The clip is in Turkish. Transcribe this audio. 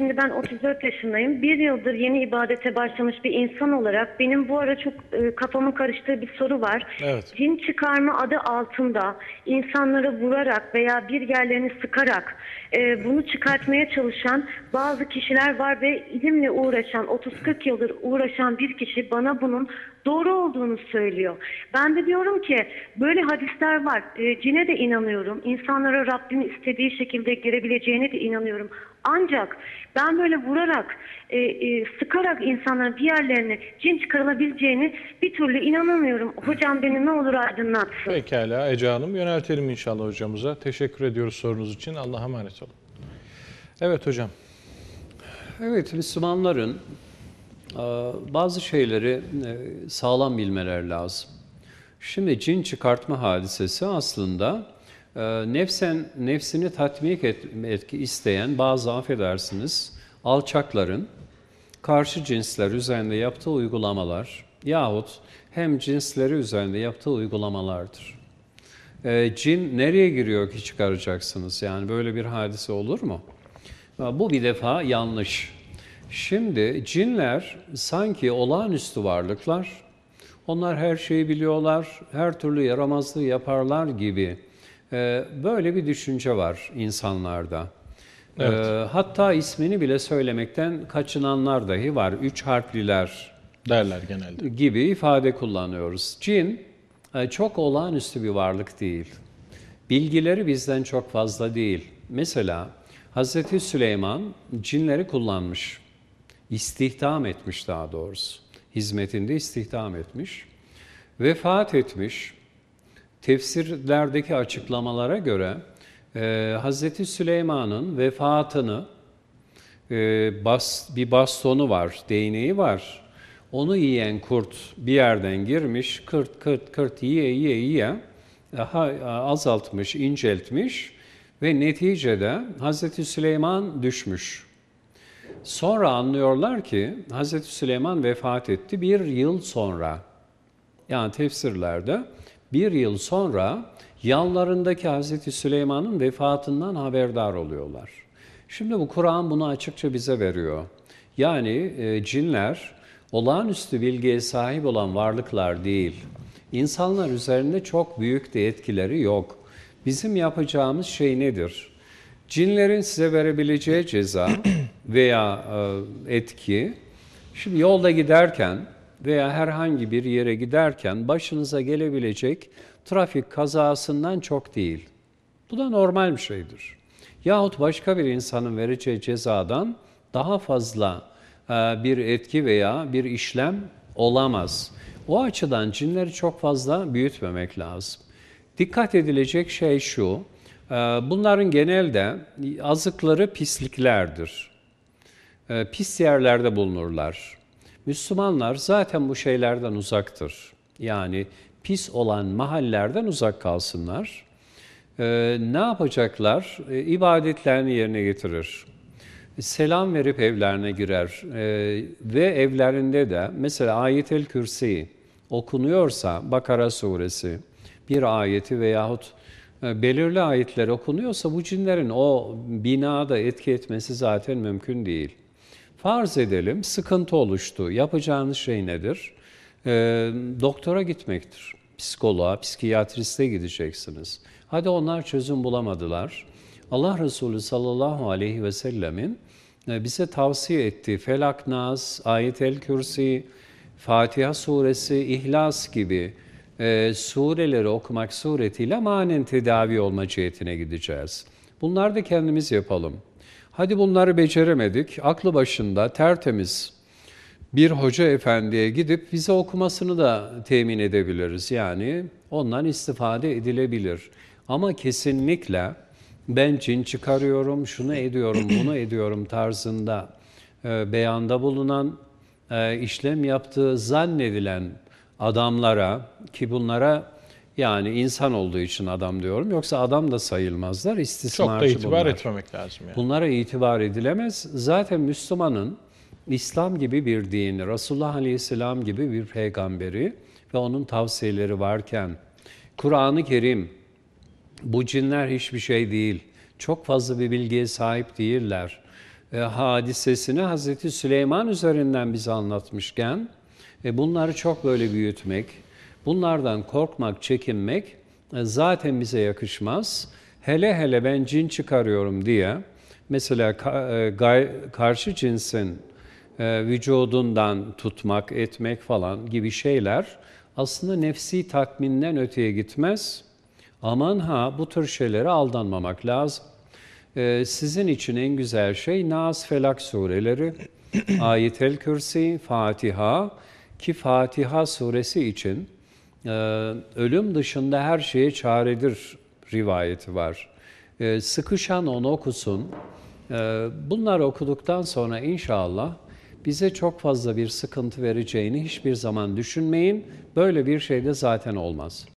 şimdi ben 34 yaşındayım. Bir yıldır yeni ibadete başlamış bir insan olarak benim bu ara çok e, kafamın karıştığı bir soru var. Evet. Cin çıkarma adı altında insanları vurarak veya bir yerlerini sıkarak e, bunu çıkartmaya çalışan bazı kişiler var ve ilimle uğraşan 30-40 yıldır uğraşan bir kişi bana bunun doğru olduğunu söylüyor. Ben de diyorum ki böyle hadisler var. E, cine de inanıyorum. İnsanlara Rabbin istediği şekilde girebileceğine de inanıyorum. Ancak ben böyle vurarak, e, e, sıkarak insanların bir yerlerine cin çıkarılabileceğini bir türlü inanamıyorum. Hocam beni ne olur aydınlatsın. Pekala Ece Hanım yöneltelim inşallah hocamıza. Teşekkür ediyoruz sorunuz için. Allah'a emanet olun. Evet hocam. Evet, Müslümanların bazı şeyleri e, sağlam bilmeler lazım. Şimdi cin çıkartma hadisesi aslında e, nefsen nefsini tatmik etmek isteyen bazı affedersiniz alçakların karşı cinsler üzerinde yaptığı uygulamalar yahut hem cinsleri üzerinde yaptığı uygulamalardır. E, cin nereye giriyor ki çıkaracaksınız? Yani böyle bir hadise olur mu? Bu bir defa yanlış. Şimdi cinler sanki olağanüstü varlıklar. Onlar her şeyi biliyorlar, her türlü yaramazlığı yaparlar gibi. Ee, böyle bir düşünce var insanlarda. Evet. Ee, hatta ismini bile söylemekten kaçınanlar dahi var. Üç harfliler Derler genelde. gibi ifade kullanıyoruz. Cin e, çok olağanüstü bir varlık değil. Bilgileri bizden çok fazla değil. Mesela Hazreti Süleyman cinleri kullanmış. İstihdam etmiş daha doğrusu. Hizmetinde istihdam etmiş. Vefat etmiş. Tefsirlerdeki açıklamalara göre e, Hazreti Süleyman'ın vefatını e, bas, bir bastonu var, değneği var. Onu yiyen kurt bir yerden girmiş, kırt kırt kırt yiye yiye yiye daha azaltmış, inceltmiş ve neticede Hazreti Süleyman düşmüş. Sonra anlıyorlar ki Hazreti Süleyman vefat etti bir yıl sonra. Yani tefsirlerde bir yıl sonra yanlarındaki Hazreti Süleyman'ın vefatından haberdar oluyorlar. Şimdi bu Kur'an bunu açıkça bize veriyor. Yani e, cinler olağanüstü bilgiye sahip olan varlıklar değil. İnsanlar üzerinde çok büyük de etkileri yok. Bizim yapacağımız şey nedir? Cinlerin size verebileceği ceza veya e, etki, şimdi yolda giderken veya herhangi bir yere giderken başınıza gelebilecek trafik kazasından çok değil. Bu da normal bir şeydir. Yahut başka bir insanın vereceği cezadan daha fazla e, bir etki veya bir işlem olamaz. O açıdan cinleri çok fazla büyütmemek lazım. Dikkat edilecek şey şu, bunların genelde azıkları pisliklerdir. E, pis yerlerde bulunurlar. Müslümanlar zaten bu şeylerden uzaktır. Yani pis olan mahallerden uzak kalsınlar. Ee, ne yapacaklar? Ee, ibadetlerini yerine getirir. Selam verip evlerine girer. Ee, ve evlerinde de mesela Ayet-el Kürsi okunuyorsa Bakara suresi bir ayeti veyahut belirli ayetler okunuyorsa bu cinlerin o binada etki etmesi zaten mümkün değil. Farz edelim sıkıntı oluştu. Yapacağınız şey nedir? E, doktora gitmektir. Psikoloğa, psikiyatriste gideceksiniz. Hadi onlar çözüm bulamadılar. Allah Resulü sallallahu aleyhi ve sellemin e, bize tavsiye ettiği Felak Nas, Ayet-el Kürsi, Fatiha suresi, İhlas gibi e, sureleri okumak suretiyle manen tedavi olma cihetine gideceğiz. Bunları da kendimiz yapalım. Hadi bunları beceremedik, aklı başında tertemiz bir hoca efendiye gidip bize okumasını da temin edebiliriz. Yani ondan istifade edilebilir. Ama kesinlikle ben cin çıkarıyorum, şunu ediyorum, bunu ediyorum tarzında e, beyanda bulunan, e, işlem yaptığı zannedilen adamlara ki bunlara yani insan olduğu için adam diyorum. Yoksa adam da sayılmazlar, Çok istismarcı da itibar bunlar. etmemek lazım yani. Bunlara itibar edilemez. Zaten Müslümanın İslam gibi bir dini, Resulullah Aleyhisselam gibi bir peygamberi ve onun tavsiyeleri varken, Kur'an-ı Kerim, bu cinler hiçbir şey değil, çok fazla bir bilgiye sahip değiller. e, hadisesini Hazreti Süleyman üzerinden bize anlatmışken e, bunları çok böyle büyütmek, bunlardan korkmak, çekinmek e, zaten bize yakışmaz. Hele hele ben cin çıkarıyorum diye mesela e, karşı cinsin vücudundan tutmak, etmek falan gibi şeyler aslında nefsi tatminden öteye gitmez. Aman ha bu tür şeylere aldanmamak lazım. Ee, sizin için en güzel şey Nas Felak sureleri, Ayet-el Kürsi, Fatiha ki Fatiha suresi için e, ölüm dışında her şeye çaredir rivayeti var. E, sıkışan onu okusun. E, bunları okuduktan sonra inşallah bize çok fazla bir sıkıntı vereceğini hiçbir zaman düşünmeyin. Böyle bir şey de zaten olmaz.